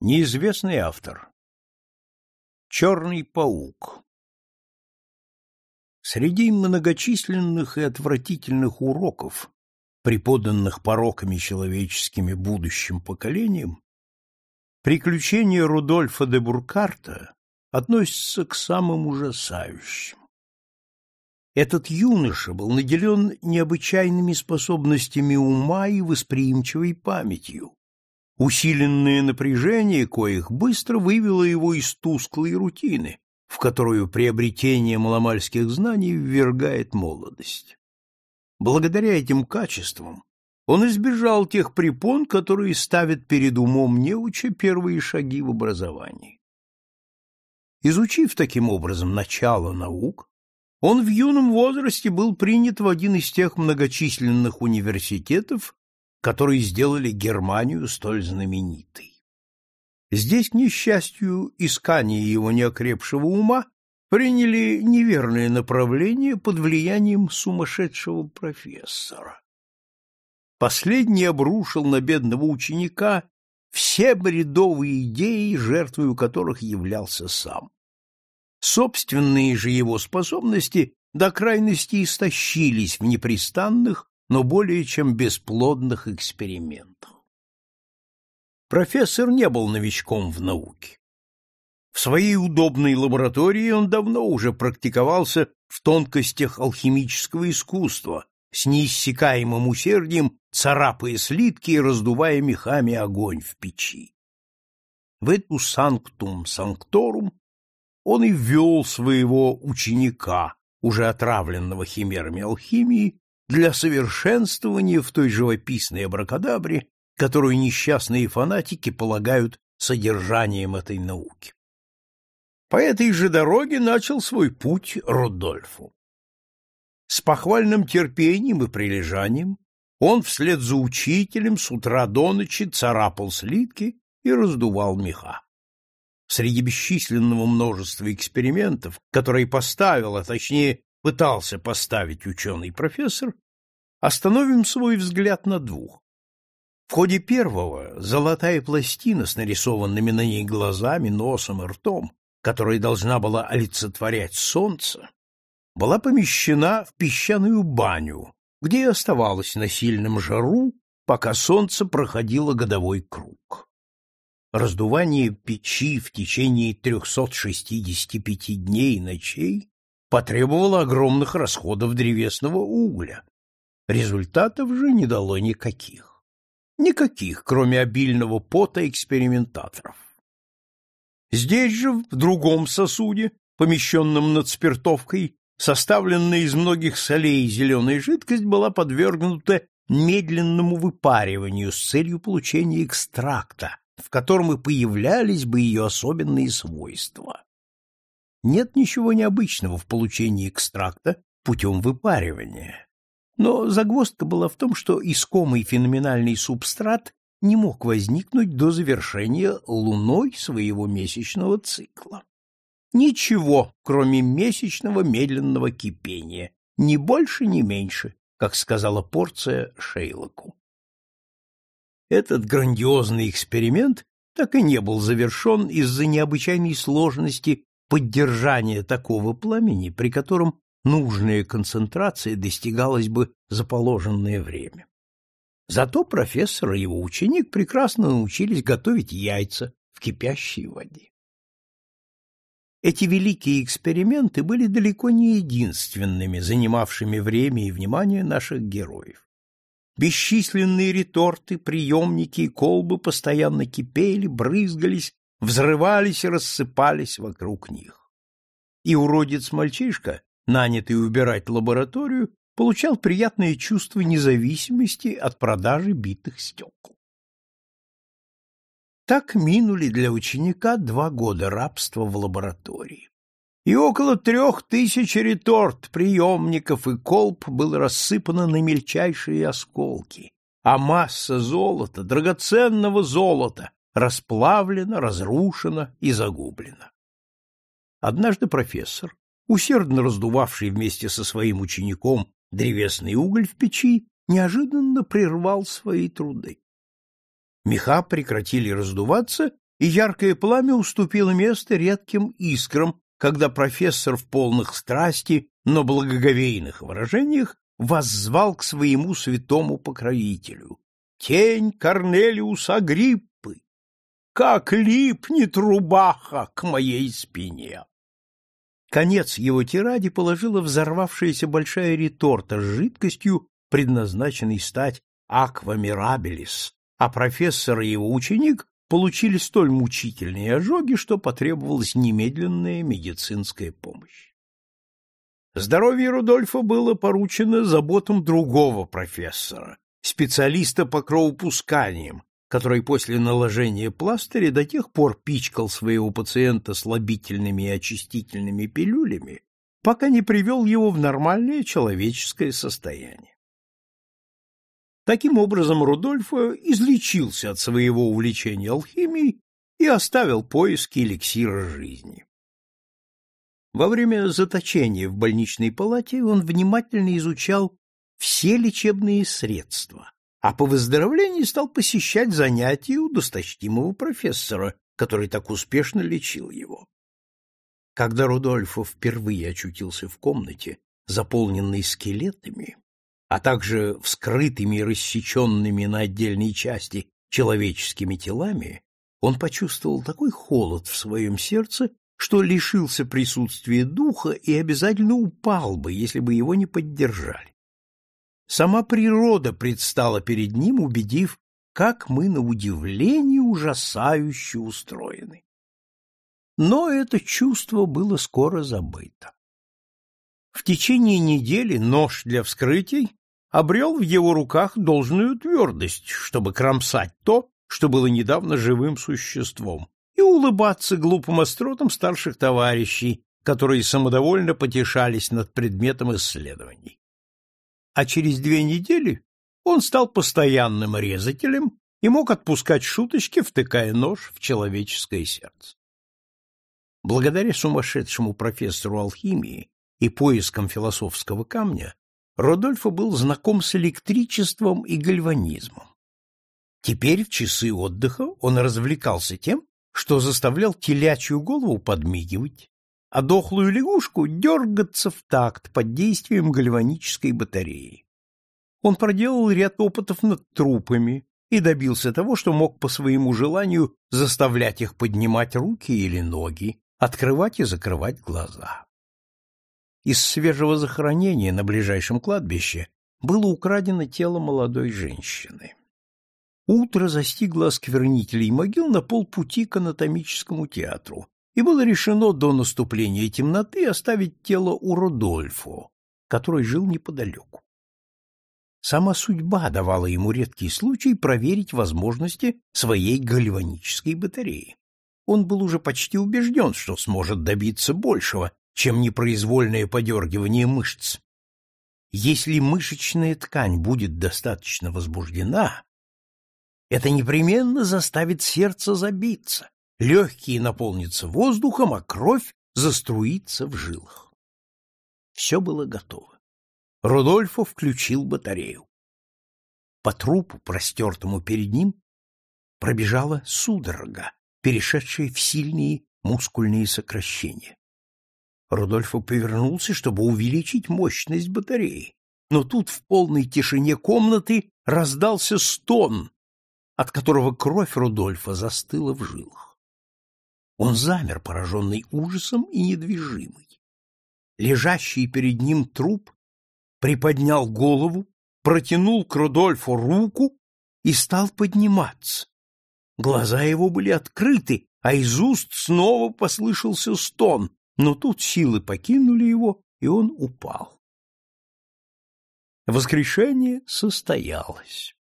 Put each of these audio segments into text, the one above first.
Неизвестный автор. Черный паук. Среди многочисленных и отвратительных уроков, преподанных пороками человеческими будущим поколениям, приключения Рудольфа де Буркарта относятся к самым ужасающим. Этот юноша был наделен необычайными способностями ума и восприимчивой памятью, Усиленное напряжение коих быстро вывело его из тусклой рутины, в которую приобретение маломальских знаний ввергает молодость. Благодаря этим качествам он избежал тех препон, которые ставят перед умом неуча первые шаги в образовании. Изучив таким образом начало наук, он в юном возрасте был принят в один из тех многочисленных университетов, которые сделали Германию столь знаменитой. Здесь, к несчастью, искания его неокрепшего ума приняли неверное направление под влиянием сумасшедшего профессора. Последний обрушил на бедного ученика все бредовые идеи, жертвой которых являлся сам. Собственные же его способности до крайности истощились в непрестанных, но более чем бесплодных экспериментов. Профессор не был новичком в науке. В своей удобной лаборатории он давно уже практиковался в тонкостях алхимического искусства, с неиссякаемым усердием царапая слитки и раздувая мехами огонь в печи. В эту санктум санкторум он и ввел своего ученика, уже отравленного химерами алхимии, для совершенствования в той живописной абракадабре, которую несчастные фанатики полагают содержанием этой науки. По этой же дороге начал свой путь Рудольфу. С похвальным терпением и прилежанием он вслед за учителем с утра до ночи царапал слитки и раздувал меха. Среди бесчисленного множества экспериментов, которые поставил, а точнее пытался поставить ученый-профессор, остановим свой взгляд на двух. В ходе первого золотая пластина с нарисованными на ней глазами, носом и ртом, которая должна была олицетворять солнце, была помещена в песчаную баню, где и оставалась на сильном жару, пока солнце проходило годовой круг. Раздувание печи в течение 365 дней и ночей потребовало огромных расходов древесного угля. Результатов же не дало никаких. Никаких, кроме обильного пота экспериментаторов. Здесь же, в другом сосуде, помещенном над спиртовкой, составленная из многих солей зеленая жидкость была подвергнута медленному выпариванию с целью получения экстракта, в котором и появлялись бы ее особенные свойства. Нет ничего необычного в получении экстракта путем выпаривания. Но загвоздка была в том, что искомый феноменальный субстрат не мог возникнуть до завершения луной своего месячного цикла. Ничего, кроме месячного медленного кипения, ни больше, ни меньше, как сказала порция Шейлоку. Этот грандиозный эксперимент так и не был завершен из-за необычайной сложности поддержания такого пламени, при котором нужная концентрация достигалась бы за положенное время. Зато профессор и его ученик прекрасно научились готовить яйца в кипящей воде. Эти великие эксперименты были далеко не единственными, занимавшими время и внимание наших героев. Бесчисленные реторты, приемники и колбы постоянно кипели, брызгались взрывались и рассыпались вокруг них. И уродец-мальчишка, нанятый убирать лабораторию, получал приятное чувство независимости от продажи битых стекол. Так минули для ученика два года рабства в лаборатории. И около трех тысяч реторт, приемников и колб было рассыпано на мельчайшие осколки, а масса золота, драгоценного золота, расплавлена, разрушена и загублена. Однажды профессор, усердно раздувавший вместе со своим учеником древесный уголь в печи, неожиданно прервал свои труды. Меха прекратили раздуваться, и яркое пламя уступило место редким искрам, когда профессор в полных страсти, но благоговейных выражениях воззвал к своему святому покровителю. Тень Корнелиуса Агриппы! Как липнет рубаха к моей спине! Конец его тираде положила взорвавшаяся большая реторта с жидкостью, предназначенной стать аквамирабелис, а профессор и его ученик получили столь мучительные ожоги, что потребовалась немедленная медицинская помощь. Здоровье Рудольфа было поручено заботам другого профессора, специалиста по кровопусканиям, который после наложения пластыря до тех пор пичкал своего пациента слабительными и очистительными пилюлями, пока не привел его в нормальное человеческое состояние. Таким образом, Рудольфо излечился от своего увлечения алхимией и оставил поиски эликсира жизни. Во время заточения в больничной палате он внимательно изучал все лечебные средства, а по выздоровлении стал посещать занятия у досточтимого профессора, который так успешно лечил его. Когда Рудольфо впервые очутился в комнате, заполненной скелетами, а также вскрытыми и рассеченными на отдельные части человеческими телами, он почувствовал такой холод в своем сердце, что лишился присутствия духа и обязательно упал бы, если бы его не поддержали. Сама природа предстала перед ним, убедив, как мы на удивление ужасающе устроены. Но это чувство было скоро забыто. В течение недели нож для вскрытий обрел в его руках должную твердость, чтобы кромсать то, что было недавно живым существом, и улыбаться глупым остротам старших товарищей, которые самодовольно потешались над предметом исследований а через две недели он стал постоянным резателем и мог отпускать шуточки, втыкая нож в человеческое сердце. Благодаря сумасшедшему профессору алхимии и поискам философского камня, Родольфо был знаком с электричеством и гальванизмом. Теперь в часы отдыха он развлекался тем, что заставлял телячью голову подмигивать, а дохлую лягушку дергаться в такт под действием гальванической батареи. Он проделал ряд опытов над трупами и добился того, что мог по своему желанию заставлять их поднимать руки или ноги, открывать и закрывать глаза. Из свежего захоронения на ближайшем кладбище было украдено тело молодой женщины. Утро застигло осквернителей могил на полпути к анатомическому театру, и было решено до наступления темноты оставить тело у Родольфо, который жил неподалеку. Сама судьба давала ему редкий случай проверить возможности своей гальванической батареи. Он был уже почти убежден, что сможет добиться большего, чем непроизвольное подергивание мышц. Если мышечная ткань будет достаточно возбуждена, это непременно заставит сердце забиться, легкие наполнятся воздухом, а кровь заструится в жилах. Все было готово. Рудольфо включил батарею. По трупу, простертому перед ним, пробежала судорога, перешедшая в сильные мускульные сокращения. Рудольфо повернулся, чтобы увеличить мощность батареи, но тут в полной тишине комнаты раздался стон, от которого кровь Рудольфа застыла в жилах. Он замер, пораженный ужасом и недвижимый. Лежащий перед ним труп приподнял голову, протянул к Рудольфу руку и стал подниматься. Глаза его были открыты, а из уст снова послышался стон, но тут силы покинули его, и он упал. Воскрешение состоялось.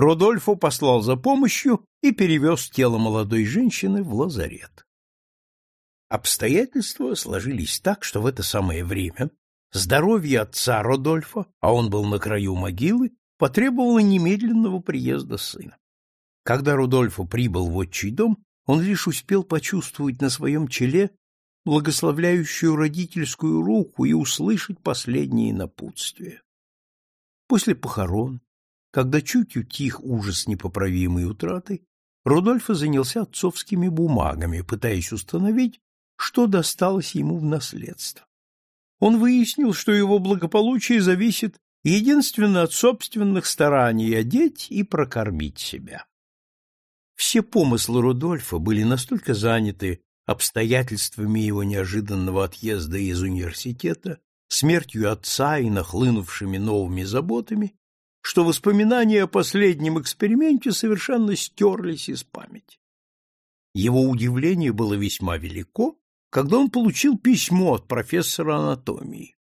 Родольфо послал за помощью и перевез тело молодой женщины в лазарет. Обстоятельства сложились так, что в это самое время здоровье отца Родольфа, а он был на краю могилы, потребовало немедленного приезда сына. Когда Рудольфо прибыл в отчий дом, он лишь успел почувствовать на своем челе благословляющую родительскую руку и услышать последние напутствия. После похорон когда чуть утих ужас непоправимой утраты, Рудольфо занялся отцовскими бумагами, пытаясь установить, что досталось ему в наследство. Он выяснил, что его благополучие зависит единственно от собственных стараний одеть и прокормить себя. Все помыслы Рудольфа были настолько заняты обстоятельствами его неожиданного отъезда из университета, смертью отца и нахлынувшими новыми заботами, что воспоминания о последнем эксперименте совершенно стерлись из памяти. Его удивление было весьма велико, когда он получил письмо от профессора анатомии.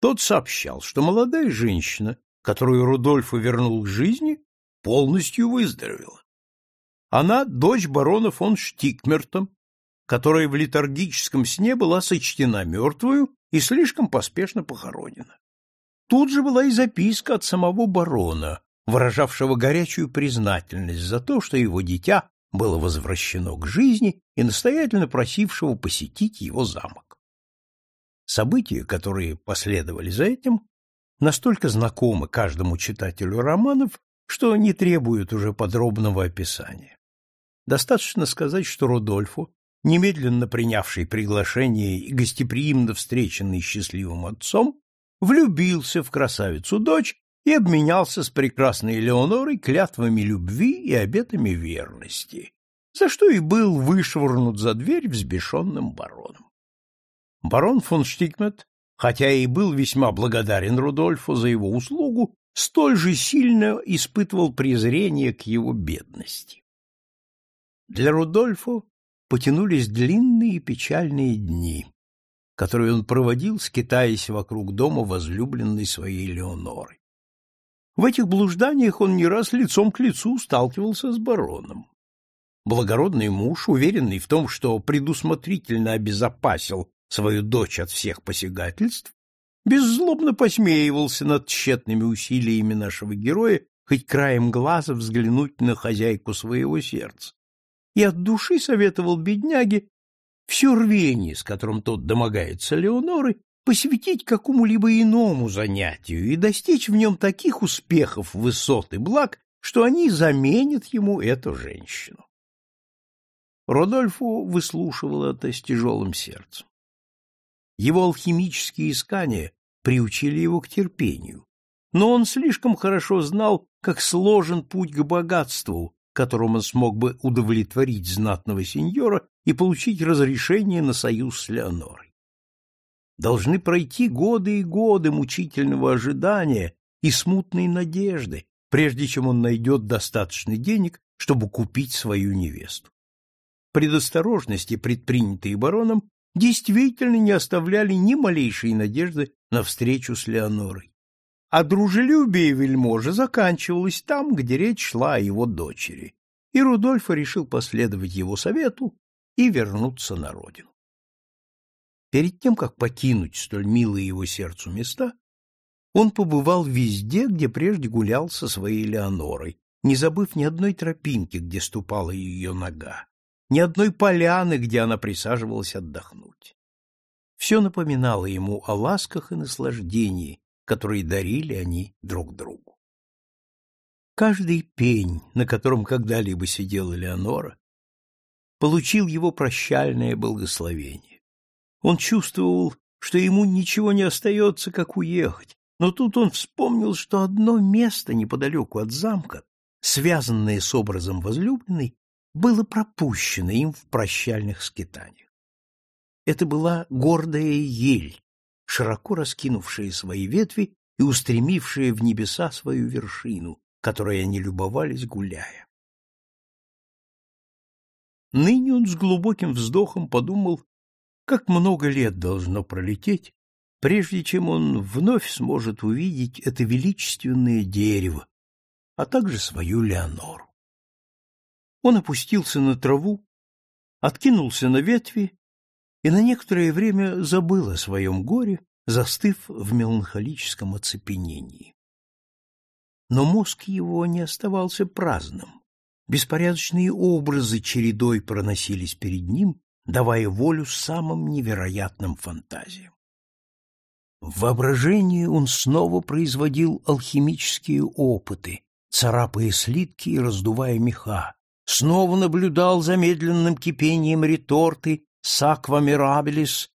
Тот сообщал, что молодая женщина, которую Рудольф вернул к жизни, полностью выздоровела. Она дочь барона фон Штикмерта, которая в летаргическом сне была сочтена мертвую и слишком поспешно похоронена. Тут же была и записка от самого барона, выражавшего горячую признательность за то, что его дитя было возвращено к жизни и настоятельно просившего посетить его замок. События, которые последовали за этим, настолько знакомы каждому читателю романов, что не требуют уже подробного описания. Достаточно сказать, что Рудольфу, немедленно принявший приглашение и гостеприимно встреченный счастливым отцом, влюбился в красавицу-дочь и обменялся с прекрасной Леонорой клятвами любви и обетами верности, за что и был вышвырнут за дверь взбешенным бароном. Барон фон Штикмет, хотя и был весьма благодарен Рудольфу за его услугу, столь же сильно испытывал презрение к его бедности. Для Рудольфа потянулись длинные печальные дни которую он проводил, скитаясь вокруг дома возлюбленной своей Леоноры. В этих блужданиях он не раз лицом к лицу сталкивался с бароном. Благородный муж, уверенный в том, что предусмотрительно обезопасил свою дочь от всех посягательств, беззлобно посмеивался над тщетными усилиями нашего героя хоть краем глаза взглянуть на хозяйку своего сердца, и от души советовал бедняге все рвение, с которым тот домогается Леоноры, посвятить какому-либо иному занятию и достичь в нем таких успехов, высот и благ, что они заменят ему эту женщину. Родольфо выслушивал это с тяжелым сердцем. Его алхимические искания приучили его к терпению, но он слишком хорошо знал, как сложен путь к богатству, которым он смог бы удовлетворить знатного сеньора и получить разрешение на союз с Леонорой. Должны пройти годы и годы мучительного ожидания и смутной надежды, прежде чем он найдет достаточно денег, чтобы купить свою невесту. Предосторожности, предпринятые бароном, действительно не оставляли ни малейшей надежды на встречу с Леонорой а дружелюбие вельможи заканчивалось там, где речь шла о его дочери, и Рудольфо решил последовать его совету и вернуться на родину. Перед тем, как покинуть столь милые его сердцу места, он побывал везде, где прежде гулял со своей Леонорой, не забыв ни одной тропинки, где ступала ее нога, ни одной поляны, где она присаживалась отдохнуть. Все напоминало ему о ласках и наслаждении, которые дарили они друг другу. Каждый пень, на котором когда-либо сидела Леонора, получил его прощальное благословение. Он чувствовал, что ему ничего не остается, как уехать, но тут он вспомнил, что одно место неподалеку от замка, связанное с образом возлюбленной, было пропущено им в прощальных скитаниях. Это была гордая ель, широко раскинувшие свои ветви и устремившие в небеса свою вершину, которой они любовались, гуляя. Ныне он с глубоким вздохом подумал, как много лет должно пролететь, прежде чем он вновь сможет увидеть это величественное дерево, а также свою Леонору. Он опустился на траву, откинулся на ветви и на некоторое время забыл о своем горе, застыв в меланхолическом оцепенении. Но мозг его не оставался праздным. Беспорядочные образы чередой проносились перед ним, давая волю самым невероятным фантазиям. В воображении он снова производил алхимические опыты, царапая слитки и раздувая меха, снова наблюдал за медленным кипением реторты «Саква мирабелис»,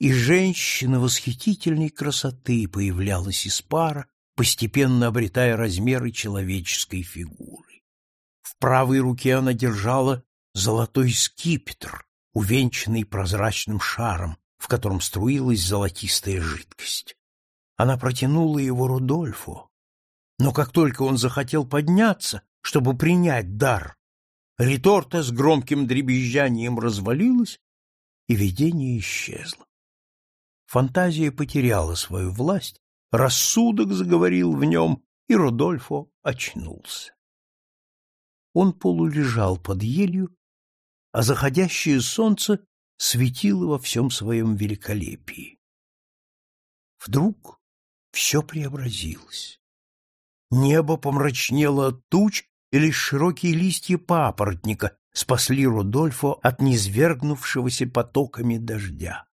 и женщина восхитительной красоты появлялась из пара, постепенно обретая размеры человеческой фигуры. Правой руке она держала золотой скипетр, увенчанный прозрачным шаром, в котором струилась золотистая жидкость. Она протянула его Рудольфу, но как только он захотел подняться, чтобы принять дар, реторта с громким дребезжанием развалилась, и видение исчезло. Фантазия потеряла свою власть, рассудок заговорил в нем, и Рудольфо очнулся. Он полулежал под елью, а заходящее солнце светило во всем своем великолепии. Вдруг все преобразилось. Небо помрачнело от туч, и лишь широкие листья папоротника спасли Рудольфо от низвергнувшегося потоками дождя.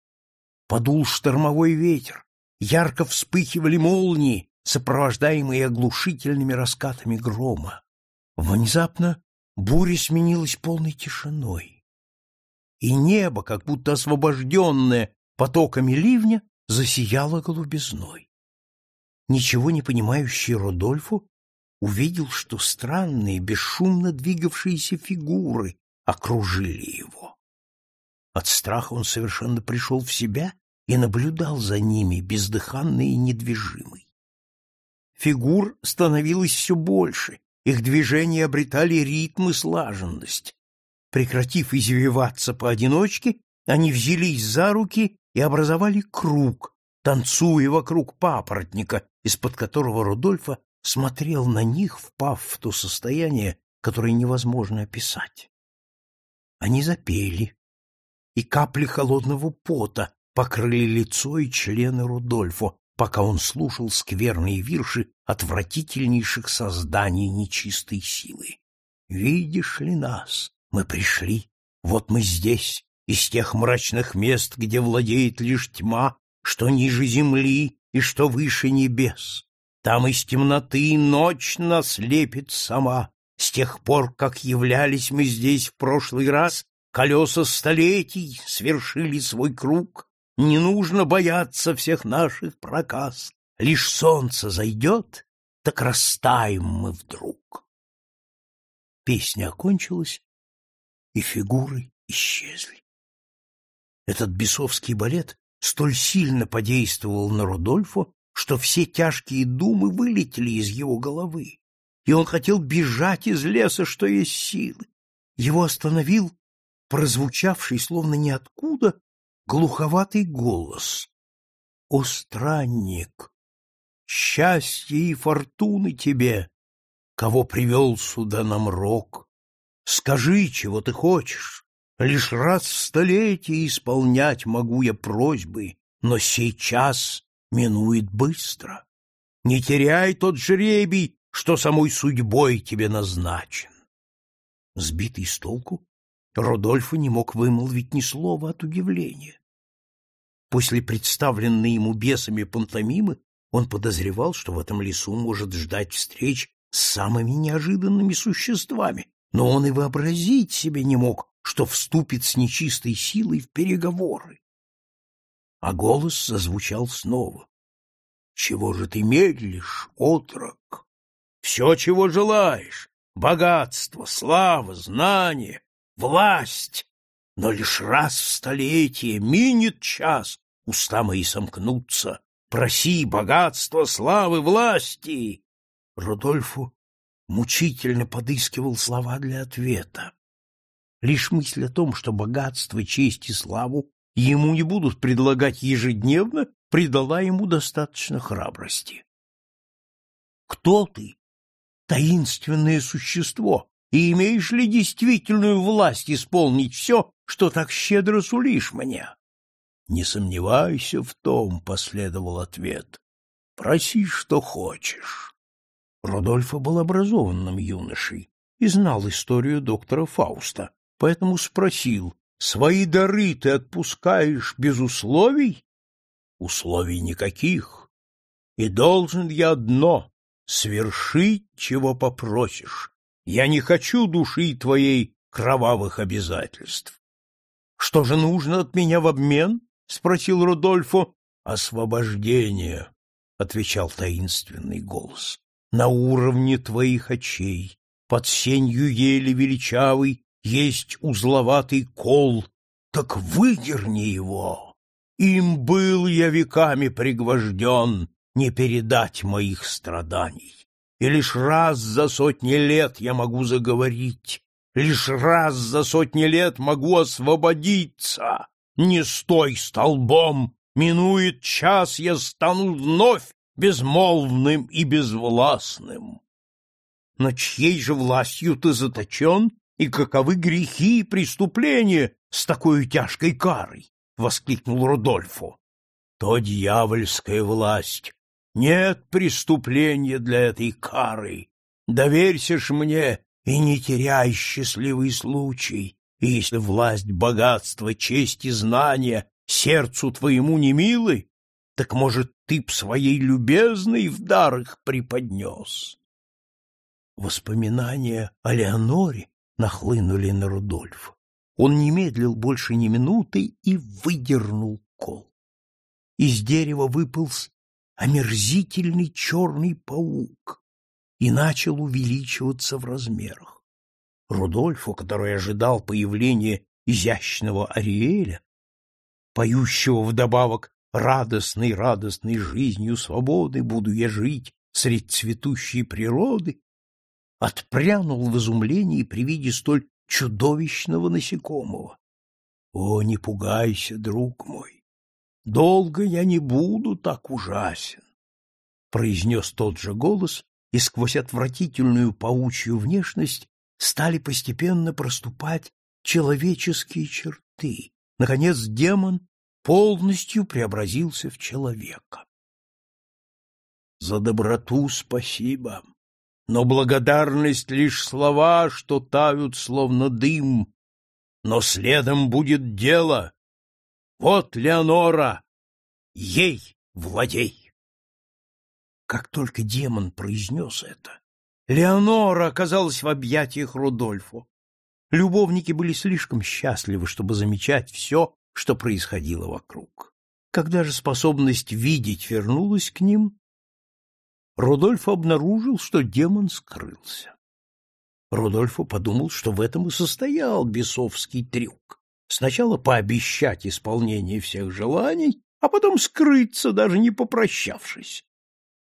Подул штормовой ветер, ярко вспыхивали молнии, сопровождаемые оглушительными раскатами грома. Внезапно буря сменилась полной тишиной, и небо, как будто освобожденное потоками ливня, засияло голубизной. Ничего не понимающий Родольфу увидел, что странные, бесшумно двигавшиеся фигуры окружили его. От страха он совершенно пришел в себя и наблюдал за ними, бездыханный и недвижимый. Фигур становилось все больше, их движения обретали ритм и слаженность. Прекратив извиваться поодиночке, они взялись за руки и образовали круг, танцуя вокруг папоротника, из-под которого Рудольфа смотрел на них, впав в то состояние, которое невозможно описать. Они запели, и капли холодного пота покрыли лицо и члены Рудольфо, пока он слушал скверные вирши отвратительнейших созданий нечистой силы. «Видишь ли нас? Мы пришли. Вот мы здесь, из тех мрачных мест, где владеет лишь тьма, что ниже земли и что выше небес. Там из темноты ночь нас лепит сама. С тех пор, как являлись мы здесь в прошлый раз, колеса столетий свершили свой круг, не нужно бояться всех наших проказ. Лишь солнце зайдет, так растаем мы вдруг. Песня окончилась, и фигуры исчезли. Этот бесовский балет столь сильно подействовал на Рудольфа, что все тяжкие думы вылетели из его головы, и он хотел бежать из леса, что есть силы. Его остановил прозвучавший, словно ниоткуда, глуховатый голос. О, странник! Счастье и фортуны тебе, кого привел сюда нам рок. Скажи, чего ты хочешь. Лишь раз в столетие исполнять могу я просьбы, но сейчас минует быстро. Не теряй тот жребий, что самой судьбой тебе назначен. Сбитый с толку, Родольфо не мог вымолвить ни слова от удивления. После представленной ему бесами пантомимы он подозревал, что в этом лесу может ждать встреч с самыми неожиданными существами, но он и вообразить себе не мог, что вступит с нечистой силой в переговоры. А голос зазвучал снова. — Чего же ты медлишь, отрок? Все, чего желаешь — богатство, слава, знание, власть но лишь раз в столетие минет час, уста мои сомкнутся. Проси богатства, славы, власти. Рудольфу мучительно подыскивал слова для ответа. Лишь мысль о том, что богатство, честь и славу ему не будут предлагать ежедневно, придала ему достаточно храбрости. «Кто ты, таинственное существо, и имеешь ли действительную власть исполнить все, что так щедро сулишь мне? — Не сомневайся в том, — последовал ответ. — Проси, что хочешь. Рудольфа был образованным юношей и знал историю доктора Фауста, поэтому спросил, «Свои дары ты отпускаешь без условий?» «Условий никаких. И должен я одно — свершить, чего попросишь, Я не хочу души твоей кровавых обязательств. — Что же нужно от меня в обмен? — спросил Рудольфо. — Освобождение, — отвечал таинственный голос. — На уровне твоих очей, под сенью ели величавый, есть узловатый кол, так выдерни его. Им был я веками пригвожден, не передать моих страданий. И лишь раз за сотни лет я могу заговорить, лишь раз за сотни лет могу освободиться. Не стой столбом, минует час, я стану вновь безмолвным и безвластным. Но чьей же властью ты заточен, и каковы грехи и преступления с такой тяжкой карой? — воскликнул Рудольфо. — То дьявольская власть. Нет преступления для этой кары. Доверься ж мне и не теряй счастливый случай. И если власть, богатство, честь и знания сердцу твоему не милы, так, может, ты б своей любезной в дар их преподнес. Воспоминания о Леоноре нахлынули на Рудольфа. Он не медлил больше ни минуты и выдернул кол. Из дерева выполз омерзительный черный паук и начал увеличиваться в размерах. Рудольфу, который ожидал появления изящного Ариэля, поющего вдобавок радостной-радостной жизнью свободы буду я жить средь цветущей природы, отпрянул в изумлении при виде столь чудовищного насекомого. О, не пугайся, друг мой, долго я не буду так ужасен, произнес тот же голос, и сквозь отвратительную паучью внешность стали постепенно проступать человеческие черты. Наконец демон полностью преобразился в человека. За доброту спасибо, но благодарность лишь слова, что тают словно дым. Но следом будет дело. Вот Леонора, ей владей. Как только демон произнес это, Леонора оказалась в объятиях Рудольфу. Любовники были слишком счастливы, чтобы замечать все, что происходило вокруг. Когда же способность видеть вернулась к ним, Рудольф обнаружил, что демон скрылся. Рудольфу подумал, что в этом и состоял бесовский трюк. Сначала пообещать исполнение всех желаний, а потом скрыться, даже не попрощавшись.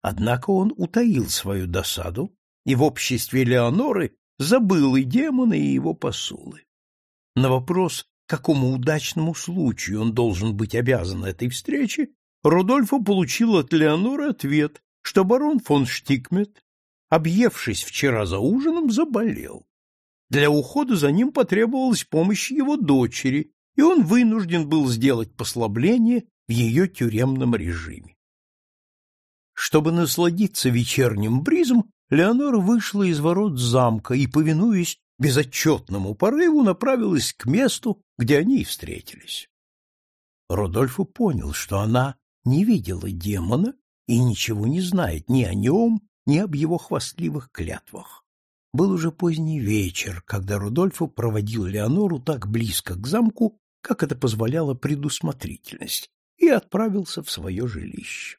Однако он утаил свою досаду и в обществе Леоноры забыл и демона, и его посулы. На вопрос, какому удачному случаю он должен быть обязан этой встрече, Рудольфо получил от Леоноры ответ, что барон фон Штикмет, объевшись вчера за ужином, заболел. Для ухода за ним потребовалась помощь его дочери, и он вынужден был сделать послабление в ее тюремном режиме. Чтобы насладиться вечерним бризом, Леонора вышла из ворот замка и, повинуясь безотчетному порыву, направилась к месту, где они и встретились. Родольфо понял, что она не видела демона и ничего не знает ни о нем, ни об его хвастливых клятвах. Был уже поздний вечер, когда Рудольфо проводил Леонору так близко к замку, как это позволяла предусмотрительность, и отправился в свое жилище.